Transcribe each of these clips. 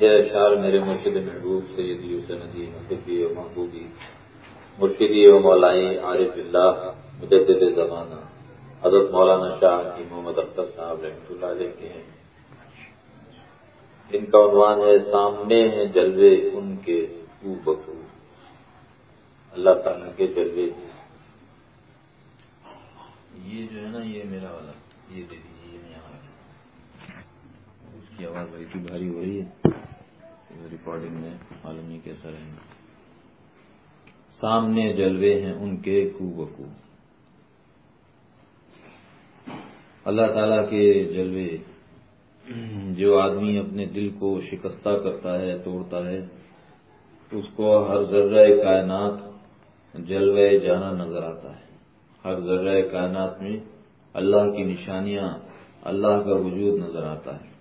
یہ اشعار میرے مرشد محبوب سیدی حسندی محبی و محبوبی، مرشدی و مولائی عارف اللہ، مجدد زمانہ، حضرت مولانا شاہ کی محمد اختر صاحب رحمۃ اللہ علیہ کے ہیں۔ ان کا عنوان ہے، سامنے ہیں جلوے ان کے کو بخو اللہ تعالیٰ کے جلوے۔ یہ جو ہے نا، یہ میرا والا، یہ دے دیجیے یہ یہاں اس کی آواز بڑی بھاری ہو رہی ہے۔ ریکارڈنگ میں معلوم نہیں کیسا رہیں گا؟ سامنے جلوے ہیں ان کے کو بکو اللہ تعالیٰ کے جلوے جو آدمی اپنے دل کو شکستہ کرتا ہے، توڑتا ہے، اس کو ہر ذرہ کائنات جلوے جانا نظر آتا ہے۔ ہر ذرہ کائنات میں اللہ کی نشانیاں، اللہ کا وجود نظر آتا ہے۔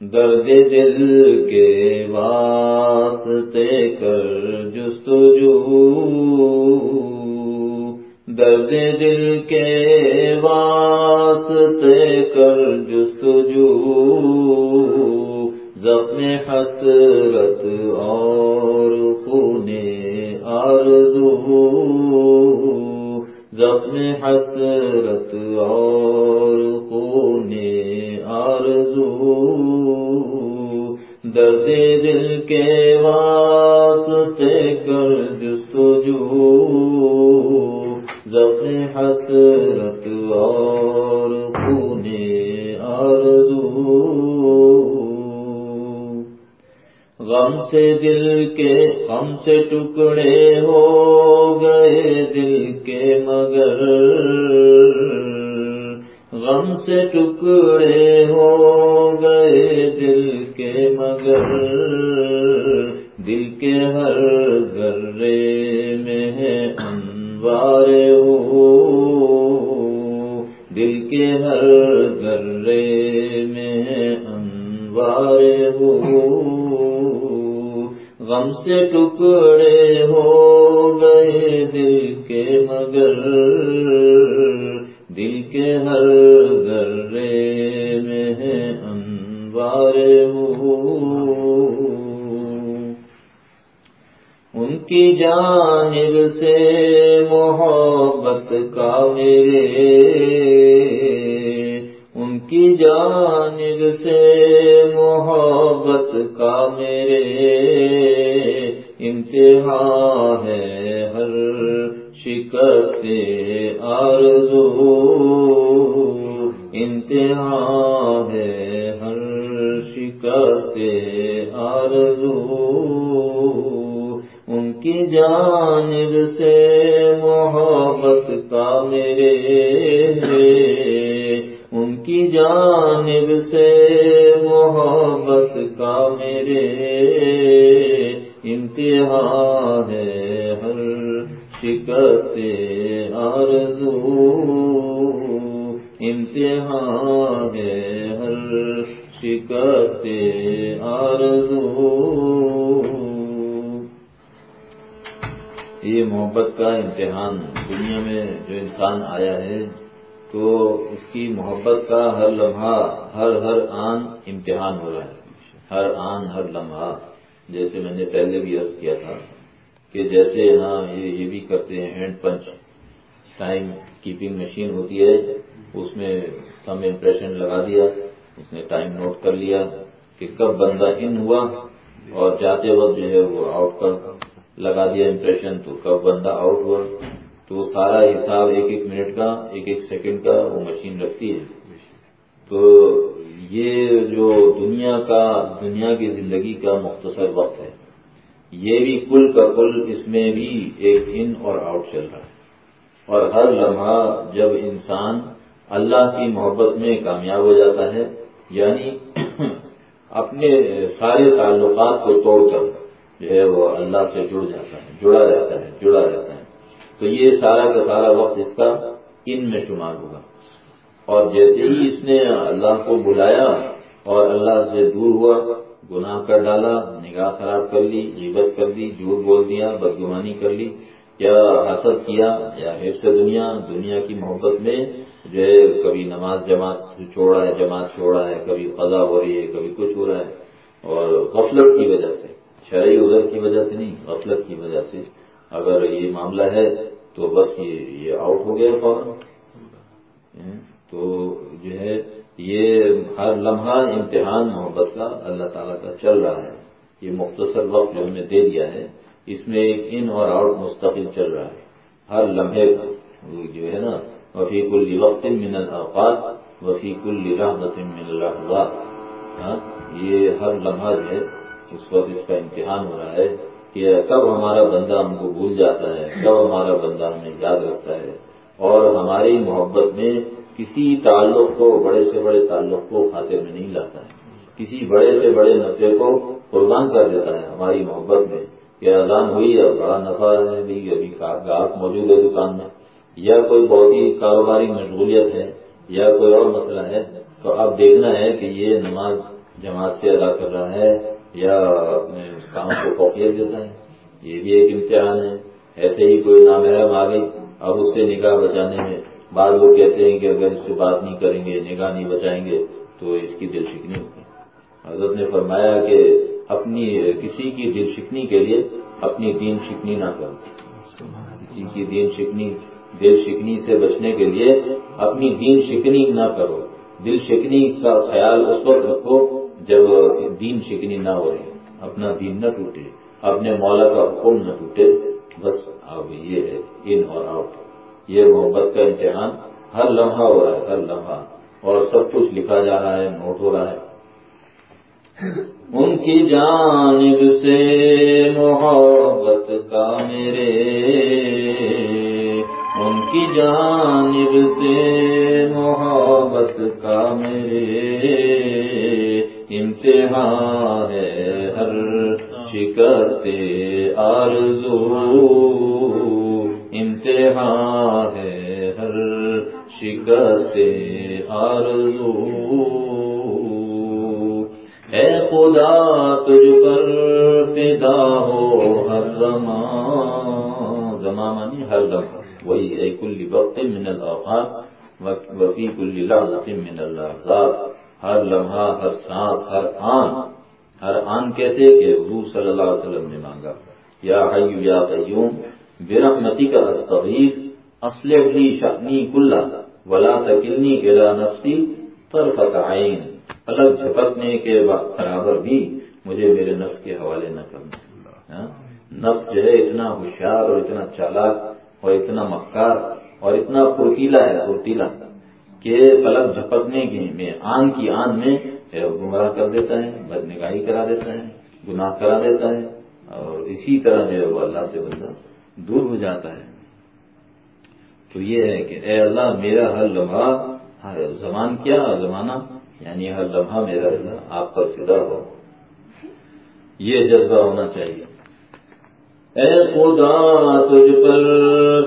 درد دل کے واسطے کر جستجو۔ درد دل کے واسطے کر جستجو۔ زخم حسرت اور خونے آرزو۔ زخم حسرت اور خونے آرزو۔ درد دل کے واسطے کر جستجو زخم حسرت اور خونے آرزو۔ غم سے دل کے غم سے ٹکڑے ہو گئے دل کے مگر۔ غم سے ٹکڑے ہو گئے دل کے مگر شکست آرزو انتہا ہے ہر شکست آرزو ان کی جانب سے محبت کا میرے ان کی جانب ہو رہا ہے۔ ہر آن، ہر لمحہ، جیسے میں نے پہلے بھی عرض کیا تھا کہ جیسے ہاں یہ بھی کرتے ہیں، hand punch. Time keeping machine ہوتی ہے، اس میں سم امپریشن لگا دیا، اس نے ٹائم نوٹ کر لیا کہ کب بندہ ان ہوا اور جاتے وقت جو ہے وہ آؤٹ کر لگا دیا امپریشن تو کب بندہ آؤٹ ہوا۔ تو سارا حساب ایک ایک منٹ کا، ایک ایک سیکنڈ کا وہ مشین رکھتی ہے۔ تو یہ جو دنیا کا، دنیا کی زندگی کا مختصر وقت ہے، یہ بھی کل کا کل، اس میں بھی ایک ان اور آؤٹ چل رہا ہے۔ اور ہر لمحہ جب انسان اللہ کی محبت میں کامیاب ہو جاتا ہے یعنی اپنے سارے تعلقات کو توڑ کر جو ہے وہ اللہ سے جڑ جاتا ہے، جڑا جاتا ہے، جڑا جاتا ہے۔ تو یہ سارا کا سارا وقت اس کا ان میں شمار ہوگا۔ اور جیسے ہی اس نے اللہ کو بلایا اور اللہ سے دور ہوا، گناہ کر ڈالا، نگاہ خراب کر لی عبت کر دی، جھوٹ بول دیا، بدگمانی کر لی، یا حسد کیا، یا حفظ دنیا دنیا کی محبت میں جو ہے کبھی نماز جماعت چھوڑا ہے، جماعت چھوڑا ہے، کبھی قضا ہو رہی ہے، کبھی کچھ ہو رہا ہے، اور غفلت کی وجہ سے، شرعی ادھر کی وجہ سے نہیں، غفلت کی وجہ سے۔ اگر یہ معاملہ ہے تو بس یہ آؤٹ ہو گیا فوراً۔ تو جو ہے، یہ ہر لمحہ امتحان محبت کا اللہ تعالیٰ کا چل رہا ہے۔ یہ مختصر وقت جو ہمیں دے دیا ہے، اس میں ایک ان اور آؤٹ مستقل چل رہا ہے۔ ہر لمحے جو ہے نا وفیق الوقت من الاوقات وفیق الرحمت من اللحظات۔ ہاں یہ ہر لمحہ جو ہے، اس وقت اس کا امتحان ہو رہا ہے کہ کب ہمارا بندہ ہم کو بھول جاتا ہے، کب ہمارا بندہ ہمیں یاد رکھتا ہے۔ اور ہماری محبت میں کسی تعلق کو بڑے سے بڑے تعلق کو خاطر میں نہیں لاتا ہے۔ کسی بڑے سے بڑے نفے کو قربان کر دیتا ہے۔ ہماری محبت میں کہ اذان ہوئی ہے بڑا نفع ہے ابھی گاہک موجود ہے دکان میں، یا کوئی بہت ہی کاروباری مشغولیت ہے، یا کوئی اور مسئلہ ہے، تو اب دیکھنا ہے کہ یہ نماز جماعت سے ادا کر رہا ہے یا اپنے کام کو فوقیت دیتا ہے۔ یہ بھی ایک امتحان ہے۔ ایسے ہی کوئی نامحرم آ گئی اب اس سے نگاہ بچانے میں بعض لوگ کہتے ہیں کہ اگر اس سے بات نہیں کریں گے، نگاہ نہیں بچائیں گے، تو اس کی دل شکنی ہوگی۔ حضرت نے فرمایا کہ اپنی، کسی کی دل شکنی کے لیے اپنی دین شکنی نہ کرو۔ کسی کی دین شکنی، دل شکنی سے بچنے کے لیے اپنی دین شکنی نہ کرو۔ دل شکنی کا خیال اس وقت رکھو جب دین شکنی نہ ہو رہی اپنا دین نہ ٹوٹے، اپنے مولا کا حکم نہ ٹوٹے۔ بس، اب یہ ہے، ان اور آؤٹ۔ یہ محبت کا امتحان ہر لمحہ ہو رہا ہے، ہر لمحہ۔ اور سب کچھ لکھا جا رہا ہے، نوٹ ہو رہا ہے۔ ان کی جانب سے محبت کا میرے، ان کی جانب سے محبت کا میرے۔ امتحان ہے ہر شکست آرزو۔ من الاوقات وفی کل لحظت من اللحظات ہر لمحہ، ہر سانس ہر آن ہر آن کہتے کہ حضور صلی اللہ علیہ وسلم نے مانگا۔ یا حیو، یا قیوم برحمتی کا استغیث، اصلح لی شأنی کلہ، ولا تکلنی الى نفسی طرفت عین۔ الگ جھپکنے کے برابر بھی مجھے میرے نفس کے حوالے نہ کرنا ہاں؟ نفس جو ہے اتنا ہوشیار اور اتنا چالاک اور اتنا مکار اور اتنا پھرتیلا ہے پھرتیلا کہ پلک جھپکنے کی میں، آن کی آن میں گمراہ کر دیتا ہے بد نگاہی کرا دیتا ہے، گناہ کرا دیتا ہے، اور اسی طرح جو ہے وہ اللہ سے بندہ دور ہو جاتا ہے۔ تو یہ ہے کہ اے اللہ، میرا ہر لمحہ زمان کیا زمانہ؟ یعنی ہر لمحہ میرا آپ پر فدا ہو۔ یہ جذبہ ہونا چاہیے۔ اے خدا تجھ پر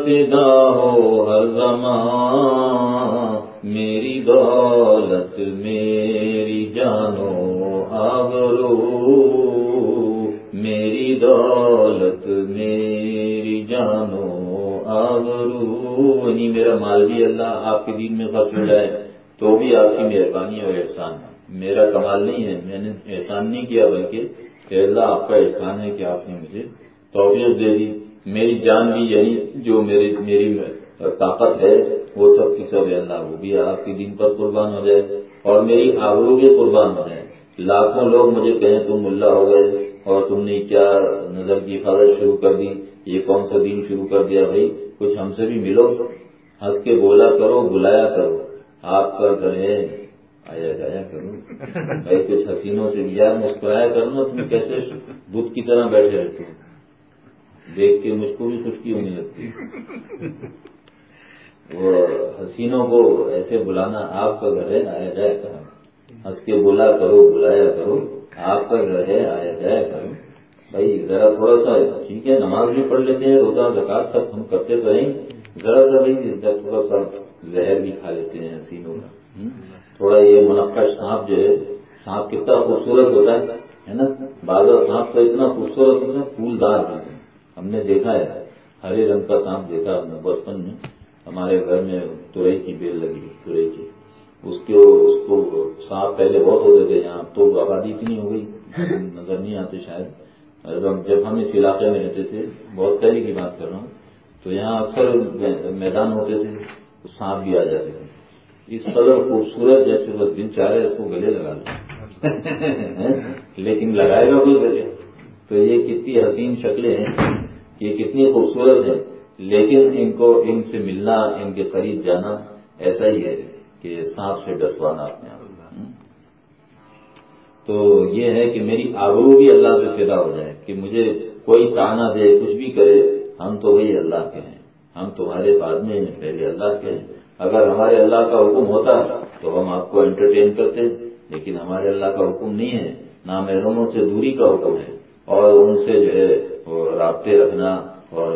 فدا ہو ہر زمان، میری دولت، میری جانو آگرو میری دولت، میری جانو آگرو یعنی میرا مال بھی اللہ آپ کے دین میں خرچ ہو جائے، تو بھی آپ کی مہربانی اور احسان۔ ہے میرا کمال نہیں ہے، میں نے احسان نہیں کیا، بلکہ اللہ آپ کا احسان ہے کہ آپ نے مجھے توفیق دے دی۔ میری جان بھی یہی جو میری میری طاقت ہے، وہ سب کی سب اللہ۔ وہ بھی آپ کے دن پر قربان ہو جائے اور میری آبرو بھی قربان ہو جائے۔ لاکھوں لوگ مجھے کہیں تم ملا ہو گئے اور تم نے کیا نظر کی حفاظت شروع کر دی؟ یہ کون سا دن شروع کر دیا بھائی؟ کچھ ہم سے بھی ملو۔ ہنس کے بولا کرو، بلایا کرو۔ آپ کا گھر ہے۔ آیا، جایا کروں بھائی، کچھ حسینوں سے یار مسکرایا کرو نا تم، کیسے بدھ کی طرح بیٹھے رہتے ہو دیکھ کے مجھ کو بھی خشکی ہونے لگتی وہ حسینوں کو ایسے بلانا آپ کا گھر ہے، آیا جایا کرو۔ ہنس کے بولا کرو، بلایا کرو۔ آپ کا گھر ہے، آیا جایا کرو۔ بھائی، ذرا تھوڑا سا ٹھیک ہے، نماز بھی پڑھ لیتے ہیں، روزہ زکات سب ہم کرتے تو رہیں ذرا سا بھائی تھوڑا سا زہر بھی کھا لیتے ہیں حسینوں کا۔ تھوڑا یہ منقع سانپ جو ہے، سانپ کتنا خوبصورت ہوتا ہے نا؟ بازار سانپ کا اتنا خوبصورت ہوتا ہے پھول دار ہم نے دیکھا ہے ہرے رنگ کا سانپ دیکھا ہم نے بچپن میں ہمارے گھر میں ترئی کی بیل لگی ترئی کی۔ اس کے اس کو سانپ پہلے بہت ہوتے تھے یہاں تو آبادی اتنی ہو گئی نظر نہیں آتے شاید۔ جب ہم اس علاقے میں رہتے تھے بہت پہلے کی بات کر رہا ہوں تو یہاں اکثر میدان ہوتے تھے تو سانپ بھی آ جاتے تھے۔ اس قدر خوبصورت جیسے بس دن چاہ رہے اس کو گلے لگا لیں لیکن لگائے گا کوئی گلے؟ تو یہ کتنی حسین شکلیں ہیں۔ یہ کتنی خوبصورت ہیں لیکن ان کو ان سے ملنا، ان کے قریب جانا ایسا ہی ہے کہ سانپ سے ڈسوانا اپنے آپ۔ تو یہ ہے کہ میری آبرو بھی اللہ سے پیدا ہو جائے کہ مجھے کوئی تانا دے، کچھ بھی کرے، ہم تو وہی اللہ کے ہیں۔ ہم تمہارے بعد میں ہیں، پہلے اللہ کے ہیں۔ اگر ہمارے اللہ کا حکم ہوتا تو ہم آپ کو انٹرٹین کرتے، لیکن ہمارے اللہ کا حکم نہیں ہے۔ نہ محروموں سے دوری کا حکم ہے اور ان سے جو ہے رابطے رکھنا اور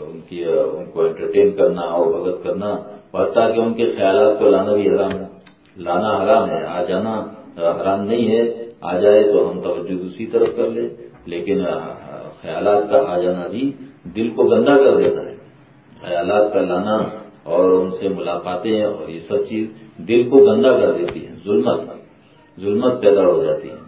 ان کی ان کو انٹرٹین کرنا اور بھگت کرنا پڑتا کہ ان کے خیالات کو لانا بھی حرام ہے۔ لانا حرام ہے، آ جانا حرام نہیں ہے۔ آ جائے تو ہم توجہ دوسری طرف کر لیں، لیکن خیالات کا آ جانا بھی دل کو گندا کر دیتا ہے۔ خیالات کا لانا اور ان سے ملاقاتیں اور یہ سب چیز دل کو گندا کر دیتی ہے ظلمت ظلمت پیدا ہو جاتی ہے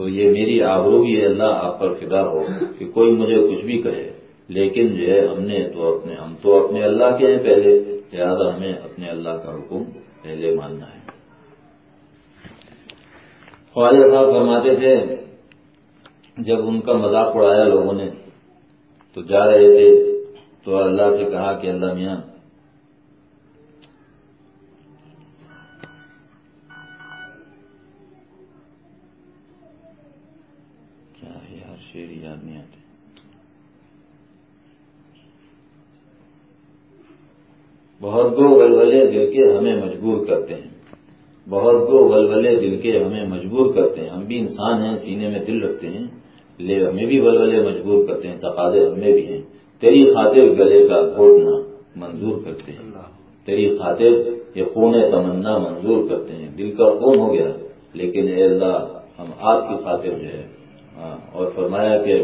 تو یہ میری آبرو بھی اللہ آپ پر فدا ہو کہ کوئی مجھے کچھ بھی کہے۔ لیکن جو ہے، ہم نے تو اپنے، ہم تو اپنے اللہ کے ہیں پہلے۔ لہٰذا ہمیں اپنے اللہ کا حکم پہلے ماننا ہے۔ خواجہ صاحب فرماتے تھے، جب ان کا مذاق اڑایا لوگوں نے تو جا رہے تھے تو اللہ سے کہا کہ اللہ میاں یاد نہیں آتے۔ بہت گو ولولے دل کے ہمیں مجبور کرتے ہیں۔ بہت گو ولولے دل کے ہمیں مجبور کرتے ہیں۔ ہم بھی انسان ہیں سینے میں دل رکھتے ہیں۔ لے ہمیں بھی ولولے مجبور کرتے ہیں تقاضے ہمیں بھی ہیں۔ تیری خاطر گلے کا گھوٹنا منظور کرتے ہیں۔ تیری خاطر یہ خون تمنا منظور کرتے ہیں۔ دل کا خون ہو گیا لیکن اے اللہ ہم آپ کی خاطر جو ہے ہاں، اور فرمایا کہ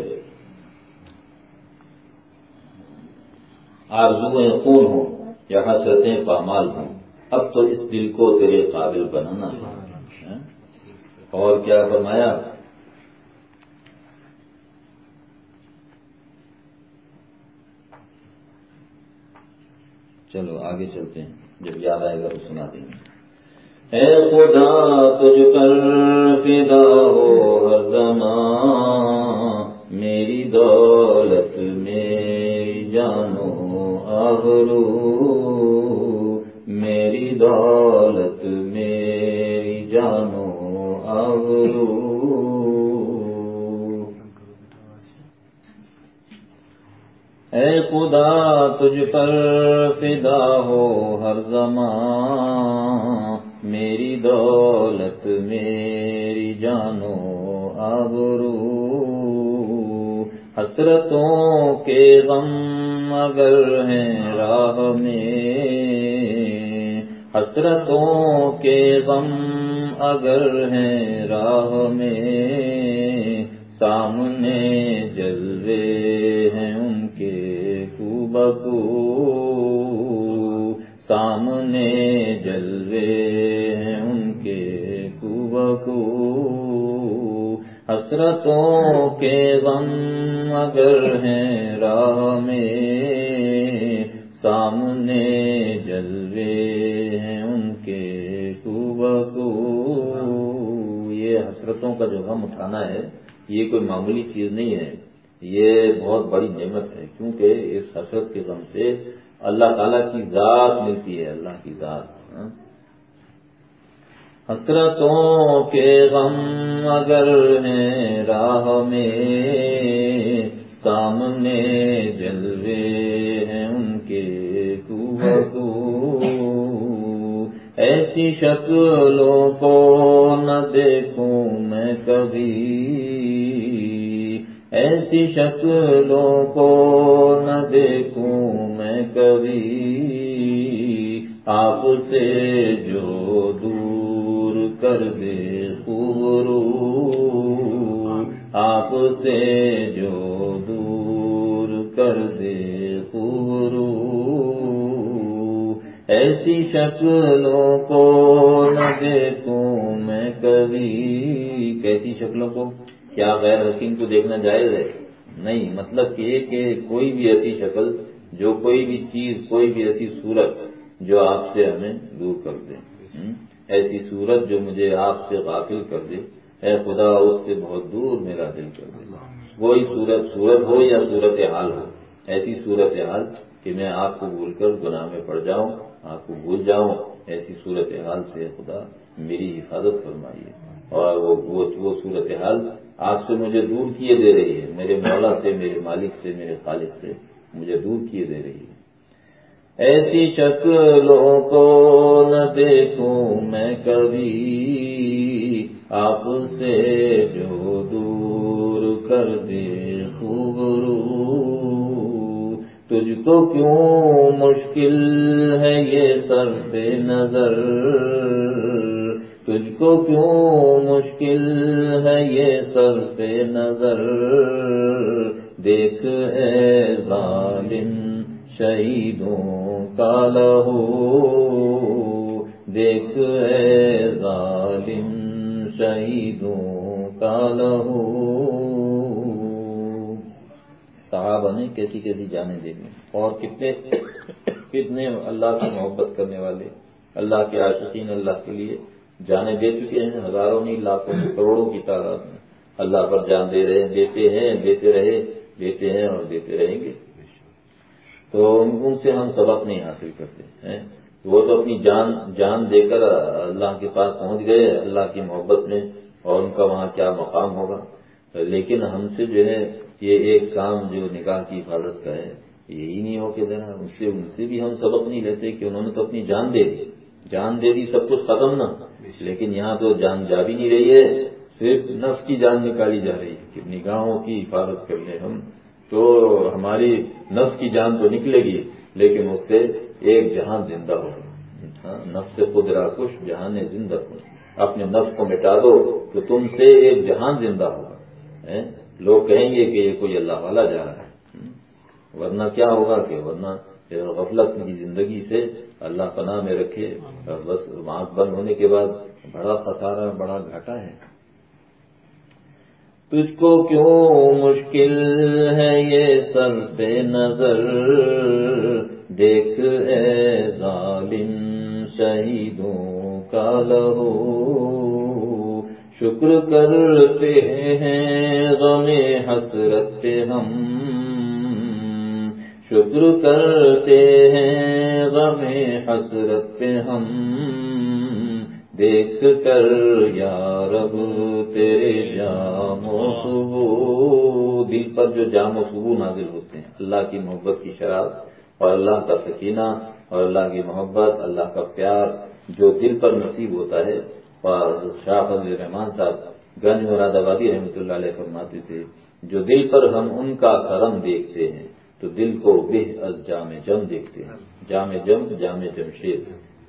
آرزویں خون ہوں، یا حسرتیں پامال ہوں، اب تو اس دل کو تیرے قابل بنانا ہے۔ اور کیا فرمایا؟ چلو، آگے چلتے ہیں، جب یاد آئے گا تو سنا دیں گے۔ اے خدا تجھ پر فدا ہو ہر زمان، میری دولت، میری جانو آبرو، میری دولت، میری جانو آبرو۔ اے خدا تجھ پر فدا ہو ہر زمان میری دولت، میری جانو، آبرو۔ حسرتوں کے غم اگر ہیں راہ میں، حسرتوں کے غم اگر ہیں راہ میں۔ سامنے جلوے ہیں ان کے خوبکو سامنے جلوے ہیں ان کے خوبکو حسرتوں کے غم اگر ہیں راہ میں، سامنے جلوے ہیں ان کے خوبکو یہ حسرتوں کا جو غم اٹھانا ہے، یہ کوئی معمولی چیز نہیں ہے۔ یہ بہت بڑی نعمت ہے، کیونکہ اس حسرت کے غم سے اللہ تعالیٰ کی ذات ملتی ہے، اللہ کی ذات ہاں۔ حسرتوں کے غم اگر ہیں راہ میں سامنے جلوے ہیں ان کے ایسی شکلوں کو نہ دیکھوں میں کبھی۔ ایسی شکلوں کو دیکھوں میں کبھی آپ سے جو دور کر دے پورو آپ سے جو دور کر دے پورو ایسی شکلوں کو نہ دیکھوں میں کبھی۔ کیسی شکلوں کو؟ کیا غیر حسین کو دیکھنا جائز ہے؟ نہیں مطلب یہ کہ کوئی بھی ایسی شکل، جو کوئی بھی چیز، کوئی بھی ایسی صورت جو آپ سے ہمیں دور کر دے۔ ایسی صورت جو مجھے آپ سے غافل کر دے۔ اے خدا، اس سے بہت دور میرا دل کر دے۔ وہی صورت صورت ہو یا صورت حال ہو، ایسی صورت حال کہ میں آپ کو بھول کر گناہ میں پڑ جاؤں، آپ کو بھول جاؤں، ایسی صورت حال سے خدا میری حفاظت فرمائیے۔ اور وہ صورت حال آپ سے مجھے دور کیے دے رہی ہے۔ میرے مولا سے، میرے مالک سے، میرے خالق سے مجھے دور کیے دے رہی ہے۔ ایسی شکلوں کو نہ دیکھوں میں کبھی۔ آپ سے جو دور کر دے خوب تجھ کو کیوں مشکل ہے یہ سر پہ نظر؟ تجھ کو کیوں مشکل ہے یہ سر پہ نظر؟ دیکھ اے ظالم، شہیدوں کا لہو۔ دیکھ اے ظالم، شہیدوں کا لہو۔ صحابہ نے کیسی کیسی جانیں دے دی اور کتنے کتنے اللہ کی محبت کرنے والے، اللہ کے عاشقین، اللہ کے لیے۔ جانے دے چکے ہیں، ہزاروں نہیں لاکھوں کروڑوں کی تعداد میں۔ اللہ پر جان دے رہے ہیں، دیتے ہیں، دیتے رہے، دیتے ہیں اور دیتے رہیں گے۔ تو ان سے ہم سبق نہیں حاصل کرتے ہیں۔ وہ تو اپنی جان جان دے کر اللہ کے پاس پہنچ گئے، اللہ کی محبت میں اور ان کا وہاں کیا مقام ہوگا۔ لیکن ہم سے جو ہے، یہ ایک کام جو نکاح کی حفاظت کا ہے، یہی نہیں ہو کے دینا ان سے ان سے بھی ہم سبق نہیں لیتے کہ انہوں نے تو اپنی جان دے دی۔ جان دے دی، سب کچھ ختم نہ لیکن یہاں تو جان جا بھی نہیں رہی ہے، صرف نفس کی جان نکالی جا رہی ہے کہ نگاہوں کی حفاظت کر لیں ہم، تو ہماری نفس کی جان تو نکلے گی، لیکن اس سے ایک جہان زندہ ہوگا ہاں، نفس سے خود راکش، جہان زندہ ہو اپنے نفس کو مٹا دو تو تم سے ایک جہان زندہ ہوگا۔ ہاں، لوگ کہیں گے کہ یہ کوئی اللہ والا جا رہا ہے۔ ہاں، ورنہ کیا ہوگا کہ ورنہ غفلت کی زندگی سے اللہ پناہ میں رکھے بس آنکھ بند ہونے کے بعد بڑا خسارہ، بڑا گھاٹا ہے۔ تجھ کو کیوں مشکل ہے یہ سر پہ نظر؟ دیکھ اے ظالم شہیدوں کا لہو۔ شکر کرتے ہیں غم حسرت ہم۔ شکر کرتے ہیں، غم حسرت پہ ہم دیکھ کر، یا رب تیرے جام و صبو دل پر جو جام و صبو نازل ہوتے ہیں، اللہ کی محبت کی شراب اور اللہ کا سکینہ اور اللہ کی محبت، اللہ کا پیار جو دل پر نصیب ہوتا ہے۔ اور شاہ فضل رحمان صاحب، گنج مراد آبادی رحمۃ اللہ علیہ فرماتے تھے، جو دل پر ہم ان کا کرم دیکھتے ہیں۔ تو دل کو بے از جام جم دیکھتے ہیں۔ جام جم جام جمشید۔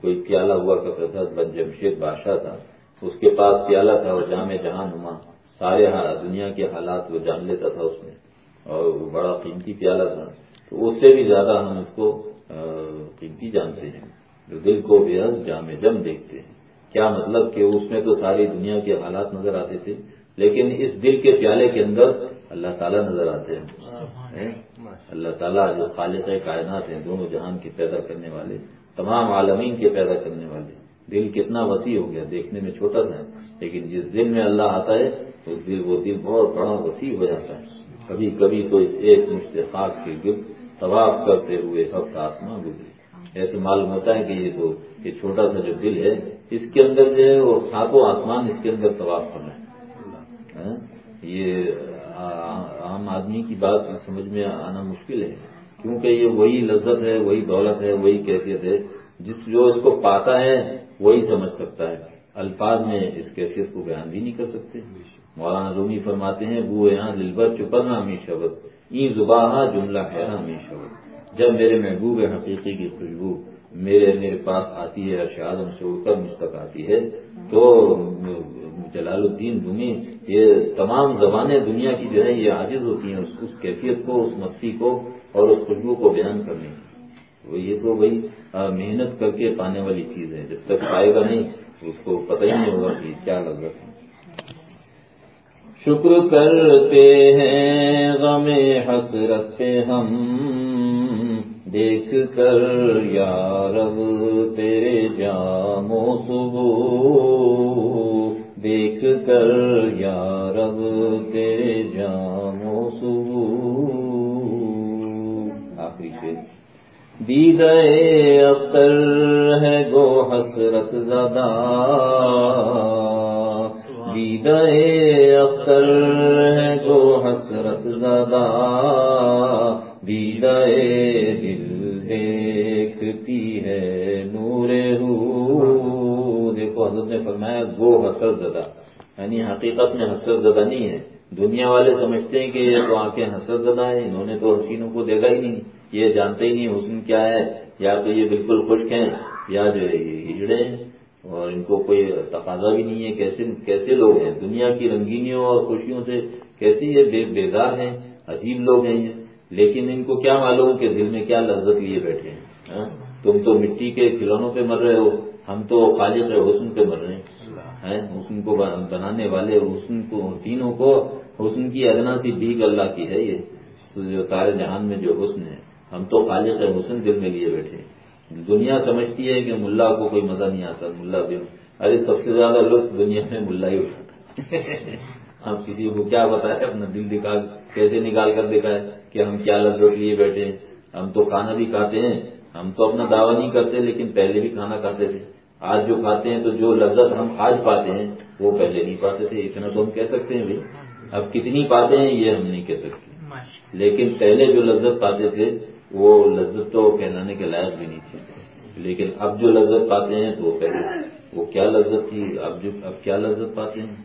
کوئی پیالہ ہوا کرتا تھا بن جمشید بادشاہ تھا۔ اس کے پاس پیالہ تھا اور جامع جہان نما۔ سارے دنیا کے حالات وہ جان لیتا تھا اس میں۔ اور بڑا قیمتی پیالہ تھا۔ تو اس سے بھی زیادہ ہم اس کو قیمتی جانتے ہیں۔ جو دل کو بے حد جامع جم دیکھتے ہیں۔ کیا مطلب کہ اس میں تو ساری دنیا کے حالات نظر آتے تھے، لیکن اس دل کے پیالے کے اندر اللہ تعالیٰ نظر آتے ہیں۔ اللہ تعالیٰ جو خالق کائنات ہیں دونوں جہان کے پیدا کرنے والے تمام عالمین کے پیدا کرنے والے۔ دل کتنا وسیع ہو گیا دیکھنے میں چھوٹا تھا لیکن جس دل میں اللہ آتا ہے تو دل وہ دل بہت بڑا وسیع ہو جاتا ہے۔ کبھی کبھی تو ایک مشتخاق کے گرد طواف کرتے ہوئے ہفتہ آسمان گزرے۔ ایسے معلوم ہوتا ہے کہ یہ تو یہ چھوٹا سا جو دل ہے اس کے اندر جو ہے وہ ساتوں آسمان اس کے اندر طواف کر رہے ہیں ہاں؟ یہ عام آدمی کی بات سمجھ میں آنا مشکل ہے۔ کیونکہ یہ وہی لذت ہے، وہی دولت ہے، وہی کیفیت ہے۔ جس جو اس کو پاتا ہے، وہی سمجھ سکتا ہے۔ الفاظ میں اس کیفیت کو بیان بھی نہیں کر سکتے۔ مولانا رومی فرماتے ہیں وہ یہاں دلبر چپرنا می شبد ای زباں جملہ خیرہ می شبد جب میرے محبوب حقیقی کی خوشبو میرے میرے پاس آتی ہے ارشاد سے اڑ کر مجھ تک آتی ہے، تو جلال الدین رومی یہ تمام زبانیں دنیا کی جو ہے یہ عاجز ہوتی ہیں، اس کیفیت کو، اس مستی کو اور اس خوشبو کو بیان کرنے یہ تو وہی محنت کر کے پانے والی چیز ہے۔ جب تک پائے گا نہیں، اس کو پتہ ہی نہیں ہوگا کہ کیا لذت ہے۔ شکر کرتے ہیں، غم حسرت پہ ہم۔ دیکھ کر، یا رب، تیرے جام و صبح دیکھ کر، یا رب، تیرے جام و صبح آخری شیر دیدے اختر ہے گو حسرت زدہ۔ دیدے اختر حقیقت میں حسر زدہ نہیں ہے۔ دنیا والے سمجھتے ہیں کہ یہ تو آنکھیں حسر زدہ ہیں، انہوں نے تو حسینوں کو دیکھا ہی نہیں۔ یہ جانتے ہی نہیں حسن کیا ہے۔ یا تو یہ بالکل خشک ہیں، یا جو یہ ہجڑے ہیں۔ اور ان کو کوئی تقاضا بھی نہیں ہے کیسے کیسے لوگ ہیں۔ دنیا کی رنگینیوں اور خوشیوں سے کیسے یہ بے بیدار ہیں، عجیب لوگ ہیں یہ۔ لیکن ان کو کیا معلوم کہ دل میں کیا لذت لیے بیٹھے ہیں؟ ہاں؟ تم تو مٹی کے کھلونوں پہ مر رہے ہو، ہم تو خالق حسن پہ مر رہے ہیں۔ حسن کو بنانے والے حسن کو تینوں کو حسن کی ادنا سی بھیگ اللہ کی ہے یہ۔ جو تارے جہان میں جو حسن ہے ہم تو خالق حسن دل میں لیے بیٹھے۔ دنیا سمجھتی ہے کہ ملا کو کوئی مزہ نہیں آتا ملا بھی ارے سب سے زیادہ لطف دنیا میں ملا ہی اٹھاتا۔ ہم کسی کو کیا بتائے اپنا دل نکال کیسے نکال کر دکھائے کہ ہم کیا لذ روٹ لیے بیٹھے ہم تو کھانا بھی کھاتے ہیں ہم تو اپنا دعویٰ نہیں کرتے لیکن پہلے بھی کھانا کھاتے تھے۔ آج جو کھاتے ہیں تو جو لذت ہم آج پاتے ہیں وہ پہلے نہیں پاتے تھے اتنا تو ہم کہہ سکتے ہیں بھائی۔ اب کتنی پاتے ہیں یہ ہم نہیں کہہ سکتے۔ لیکن پہلے جو لذت پاتے تھے وہ لذت تو کہلانے کے لائق بھی نہیں تھی۔ لیکن اب جو لذت پاتے ہیں تو وہ پہلے۔ وہ کیا لذت تھی؟ اب جو اب کیا لذت پاتے ہیں؟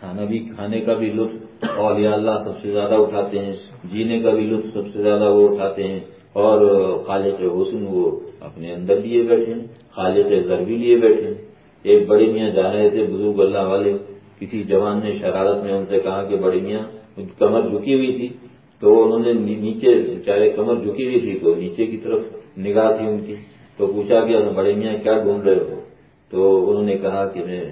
کھانا بھی کھانے کا بھی لطف اور یا اللہ سب سے زیادہ اٹھاتے ہیں۔ جینے کا بھی لطف سب سے زیادہ وہ اٹھاتے ہیں۔ اور خالق حسن وہ اپنے اندر لیے بیٹھے ہیں۔ خالق زر بھی لیے بیٹھے ہیں۔ ایک بڑے میاں جا رہے تھے، بزرگ اللہ والے۔ کسی جوان نے شرارت میں ان سے کہا کہ بڑی میاں کمر جھکی ہوئی تھی۔ تو انہوں نے نیچے چارے کمر جھکی ہوئی تھی تو نیچے کی طرف نگاہ تھی ان کی۔ تو پوچھا کہ بڑے میاں، کیا ڈھونڈ رہے ہو؟ تو انہوں نے کہا کہ میں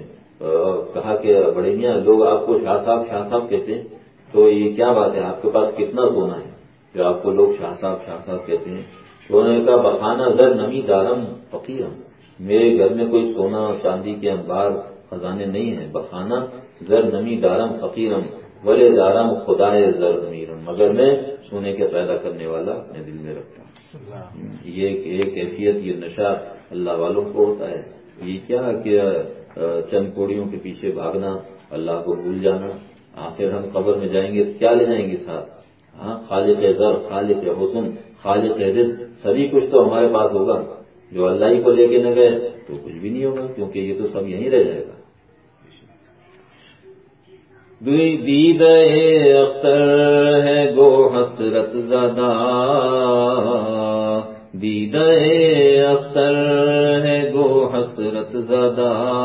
کہا کہ بڑے میاں، لوگ آپ کو شاہ صاحب شاہ صاحب کہتے ہیں۔ تو یہ کیا بات ہے؟ آپ کے پاس کتنا سونا ہے؟ جو آپ کو لوگ شاہ صاحب شاہ صاحب کہتے ہیں۔ تو انہوں نے کہا، بخانہ زر نمی دارم فقیرم۔ میرے گھر میں کوئی سونا چاندی کے انبار خزانے نہیں ہیں۔ بخانہ زر نمی دارم فقیرم ولے دارم خدا زر امیرم مگر میں سونے کے پیدا کرنے والا اپنے دل میں رکھتا ہوں۔ یہ کیفیت یہ نشہ اللہ والوں کو ہوتا ہے۔ یہ کیا کہ چند کوڑیوں کے پیچھے بھاگنا اللہ کو بھول جانا۔ آخر ہم قبر میں جائیں گے کیا لے جائیں گے ساتھ؟ ہاں خالق زر خالق حسن خالق رزق سبھی کچھ تو ہمارے پاس ہوگا۔ جو اللہ ہی کو لے کے نہ گئے تو کچھ بھی نہیں ہوگا، کیونکہ یہ تو سب یہیں رہ جائے گا۔ دید اختر ہے گو حسرت زدہ۔ دید اختر ہے گو حسرت زدہ۔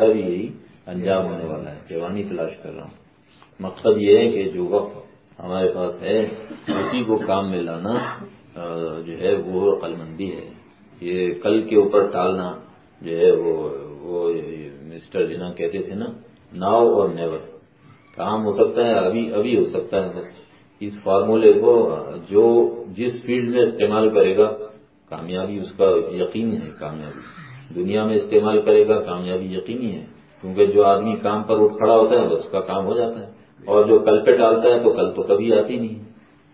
دیا بھی یہی انجام ہونے والا ہے، جوانی تلاش کر رہا ہوں۔ مقصد یہ ہے کہ جو وقت ہمارے پاس ہے، اسی کو کام میں لانا جو ہے وہ عقل مندی ہے۔ یہ کل کے اوپر ٹالنا جو ہے وہ وہ مسٹر جنا کہتے تھے نا، ناؤ اور نیور۔ کام ہو سکتا ہے، ابھی ابھی ہو سکتا ہے اس فارمولے کو جو جس فیلڈ میں استعمال کرے گا، کامیابی اس کا یقین ہے، کامیابی۔ دنیا میں استعمال کرے گا، کامیابی یقینی ہے۔ کیونکہ جو آدمی کام پر اٹھ کھڑا ہوتا ہے اس کا کام ہو جاتا ہے۔ اور جو کل پہ ڈالتا ہے، تو کل تو کبھی آتی نہیں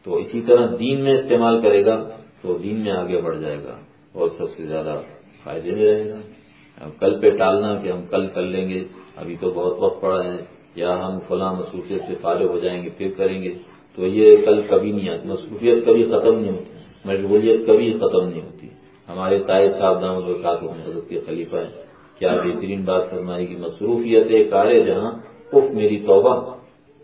تو اسی طرح دین میں استعمال کرے گا، تو دین میں آگے بڑھ جائے گا اور سب سے زیادہ فائدے میں رہے گا۔ اب کل پہ ٹالنا کہ ہم کل کر لیں گے، ابھی تو بہت وقت پڑا ہے، یا ہم فلاں مصروفیت سے فارغ ہو جائیں گے، پھر کریں گے۔ تو یہ کل کبھی نہیں آتی، مصروفیت کبھی ختم نہیں ہوتی، مشغولیت کبھی ختم نہیں ہوتی۔ ہمارے تائب صاحب دام اور حضرت کے خلیفہ ہیں، کیا بہترین بات فرمائی کہ مصروفیت کار جہاں اف میری توبہ۔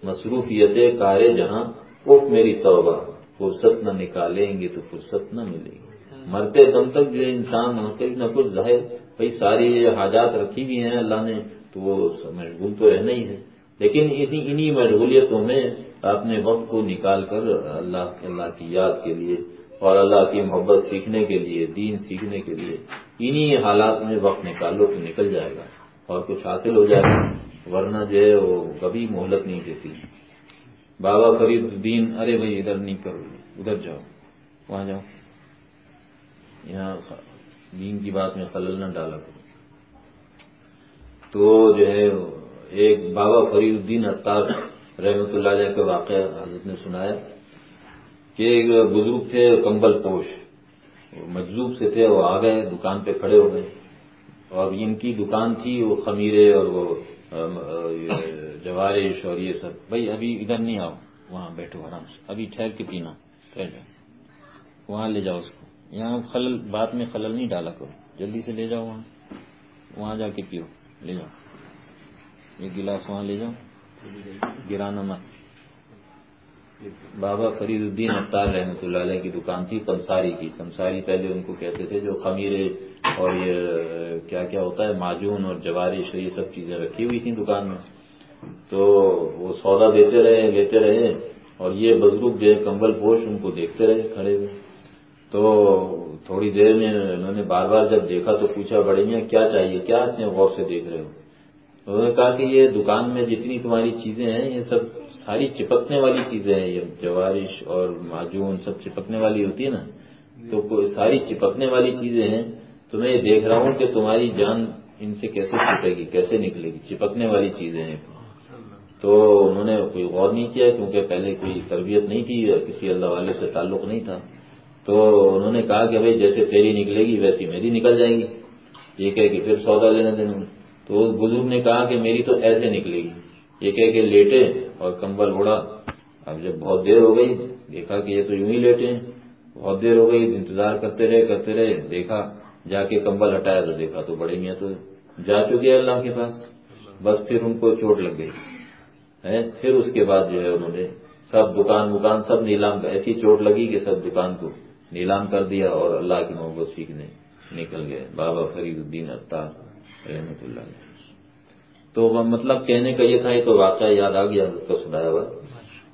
مصروفیت کار جہاں اف میری توبہ۔ فرصت نہ نکالیں گے تو فرصت نہ ملے گی مرتے دم تک جو انسان نہ کچھ ظاہر، بھائی ساری حاجات رکھی بھی ہیں اللہ نے، تو وہ مشغول تو رہنا ہی ہے۔ لیکن انہی مشغولیتوں میں اپنے وقت کو نکال کر اللہ اللہ کی یاد کے لیے اور اللہ کی محبت سیکھنے کے لیے، دین سیکھنے کے لیے انہی حالات میں وقت نکال لو تو نکل جائے گا اور کچھ حاصل ہو جائے گا، ورنہ جو ہے وہ کبھی مہلت نہیں دیتی۔ بابا فرید الدین، ارے بھائی ادھر نہیں کرو، ادھر جاؤ، وہاں جاؤ۔ یہاں دین کی بات میں خلل نہ ڈالا کرو۔ تو جو ہے ایک بابا فرید الدین اطار رحمۃ اللہ علیہ کا واقعہ حضرت نے سنایا۔ کہ ایک بزرگ تھے کمبل پوش۔ مجذوب سے تھے وہ آ گئے، دکان پہ کھڑے ہو گئے۔ اور ان کی دکان تھی، وہ خمیرے اور وہ جوارش اور یہ سب۔ بھائی، ابھی ادھر نہیں آؤ، وہاں بیٹھو آرام سے۔ ابھی ٹھہر کے پینا، ٹھہر جاؤ۔ وہاں لے جاؤ اس کو۔ یہاں خلل، بات میں خلل نہیں ڈالا کرو۔ جلدی سے لے جاؤ وہاں۔ وہاں جا کے پیو۔ لے جاؤ۔ ایک گلاس وہاں لے جاؤ۔ گرانا مت۔ بابا فرید الدین اختار رحمۃ اللہ علیہ کی دکان تھی کنساری کی۔ کنساری پہلے ان کو کہتے تھے جو خمیرے اور یہ، کیا کیا ہوتا ہے، معجون اور جوارش، یہ سب چیزیں رکھی ہوئی تھیں دکان میں۔ تو وہ سودا دیتے رہے، لیتے رہے اور یہ بزرگ جو ہے، کمبل پوش ان کو دیکھتے رہے کھڑے ہوئے۔ تو تھوڑی دیر میں انہوں نے بار بار جب دیکھا تو پوچھا بڑے میاں، کیا چاہیے؟ کیا اتنے غور سے دیکھ رہے ہو؟ انہوں نے کہا کہ یہ دکان میں جتنی تمہاری چیزیں ہیں، یہ سب ساری چپکنے والی چیزیں ہیں یہ جوارش اور معجون سب چپکنے والی ہوتی ہے نا۔ تو ساری چپکنے والی چیزیں ہیں تو میں یہ دیکھ رہا ہوں کہ تمہاری جان ان سے کیسے چھپے گی کیسے نکلے گی چپکنے والی چیزیں ہیں۔ تو انہوں نے کوئی غور نہیں کیا کیونکہ پہلے کوئی تربیت نہیں تھی کسی اللہ والے سے تعلق نہیں تھا۔ تو انہوں نے کہا کہ بھائی جیسے تیری نکلے گی ویسی میری نکل جائے گی۔ یہ کہ پھر سودا لینے دینا تو بزرگ نے کہا کہ میری تو ایسے نکلے گی۔ یہ کہہ کہ لیٹے اور کمبل اڑا اب جب بہت دیر ہو گئی، دیکھا کہ یہ تو یوں ہی لیٹے ہیں۔ بہت دیر ہو گئی، انتظار کرتے رہے کرتے رہے، دیکھا، جا کے کمبل ہٹایا تو دیکھا تو بڑے میاں تو جا چکے اللہ کے پاس۔ بس پھر ان کو چوٹ لگ گئی۔ پھر اس کے بعد جو ہے انہوں نے سب دکان وکان، سب نیلام ایسی چوٹ لگی کہ سب دکان کو نیلام کر دیا اور اللہ کی محبت سیکھنے نکل گئے۔ بابا فرید الدین اختار، رحمت اللہ علیہ۔ تو مطلب کہنے کا یہ تھا، یہ تو واقعہ یاد آ گیا، حضرت کا سنایا ہوا۔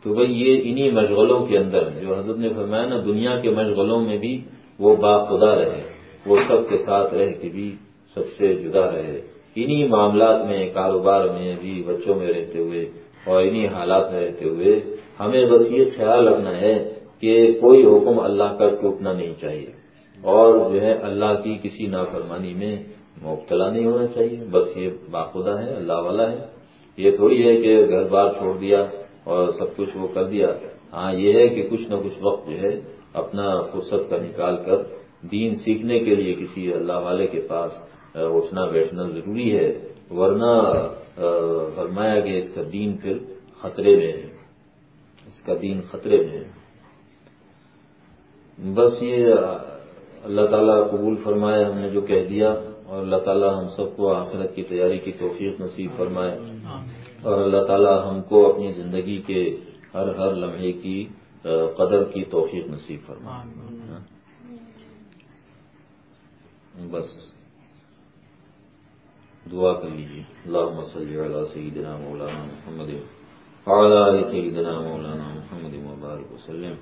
تو بھائی یہ انہی مشغلوں کے اندر جو حضرت نے فرمایا نا، دنیا کے مشغلوں میں بھی وہ باخدا رہے، وہ سب کے ساتھ رہ کے بھی سب سے جدا رہے۔ انہی معاملات میں، کاروبار میں بھی بچوں میں رہتے ہوئے اور انہی حالات میں رہتے ہوئے ہمیں بس یہ خیال رکھنا ہے کہ کوئی حکم اللہ کا ٹوٹنا نہیں چاہیے۔ اور جو ہے اللہ کی کسی نافرمانی میں مبتلا نہیں ہونا چاہیے، بس یہ باخدا ہے، اللہ والا ہے۔ یہ تھوڑی ہے کہ گھر بار چھوڑ دیا اور سب کچھ وہ کر دیا۔ ہاں یہ ہے کہ کچھ نہ کچھ وقت جو ہے اپنا فرصت کا نکال کر دین سیکھنے کے لیے کسی اللہ والے کے پاس اٹھنا بیٹھنا ضروری ہے۔ ورنہ فرمایا کہ اس کا دین پھر خطرے میں ہے۔ اس کا دین خطرے میں ہے۔ بس یہ اللہ تعالیٰ قبول فرمایا، ہم نے جو کہہ دیا۔ اور اللہ تعالیٰ ہم سب کو آخرت کی تیاری کی توفیق نصیب فرمائے۔ اور اللہ تعالیٰ ہم کو اپنی زندگی کے ہر ہر لمحے کی قدر کی توفیق نصیب فرمائے۔ بس دعا کر لیجیے اللہ صلی علی سیدنا مولانا محمد وعلى سيدنا مولانا محمد مبارك وسلم۔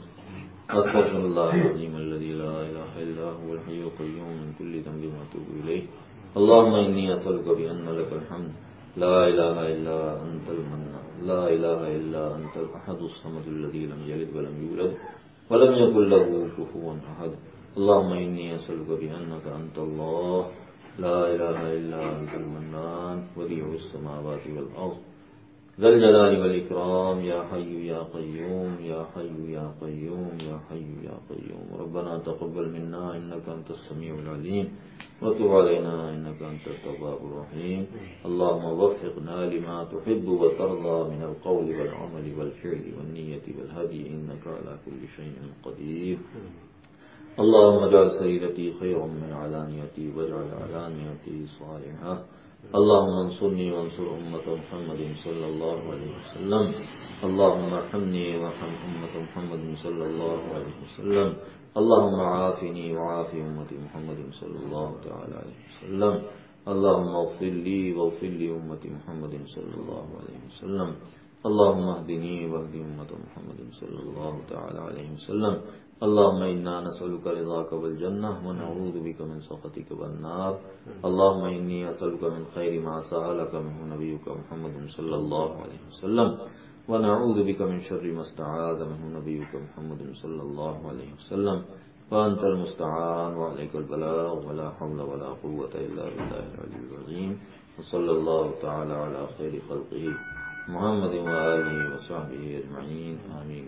أستغفر الله العظيم الذي لا إله إلا هو الحي القيوم من كل ذنب وأتوب إليه. اللهم إني أسألك بأن لك الحمد. لا إله إلا أنت المنان لا إله إلا أنت الأحد الصمد الذي لم يلد ولم يولد ولم يكن له كفوا أحد. اللهم إني أسألك بأنك أنت الله. لا إله إلا أنت المنان وديع السماوات والأرض. ذل جلال والإكرام، يا حي يا قيوم، يا حي يا قيوم، يا حي يا قيوم. ربنا تقبل منا، إنك أنت السميع العليم. وتب علينا، إنك أنت التواب الرحيم. اللهم وفقنا لما تحب وترضى من القول والعمل والفعل والنية والهدي، إنك على كل شيء قدير. اللهم اجعل سيدتي خيرا من علانيتي، واجعل علانيتي صالحة. اللهم انصرني وانصر أمة محمد صلى الله عليه وسلم. اللهم ارحمني وارحم أمة محمد صلى الله عليه وسلم. اللهم عافني وعاف أمة محمد صلى الله تعالى عليه وسلم. اللهم اغفر لي واغفر لي محمد صلى الله عليه وسلم. اللهم اهدني واهد أمة محمد صلى الله تعالى عليه وسلم. اللهم إنا نسألك رضاك والجنة ونعوذ بك من سخطك والنار اللهم إني أسألك من خير ما سألك منه نبيك محمد صلى الله عليه وسلم، ونعوذ بك من شر ما استعاذ منه نبيك محمد صلى الله عليه وسلم. فأنت المستعان وعليك البلاغ، ولا حول ولا قوة إلا بالله العلي العظيم. وصلى الله تعالى على خير خلقه محمد وآله وصحبه أجمعين. آمين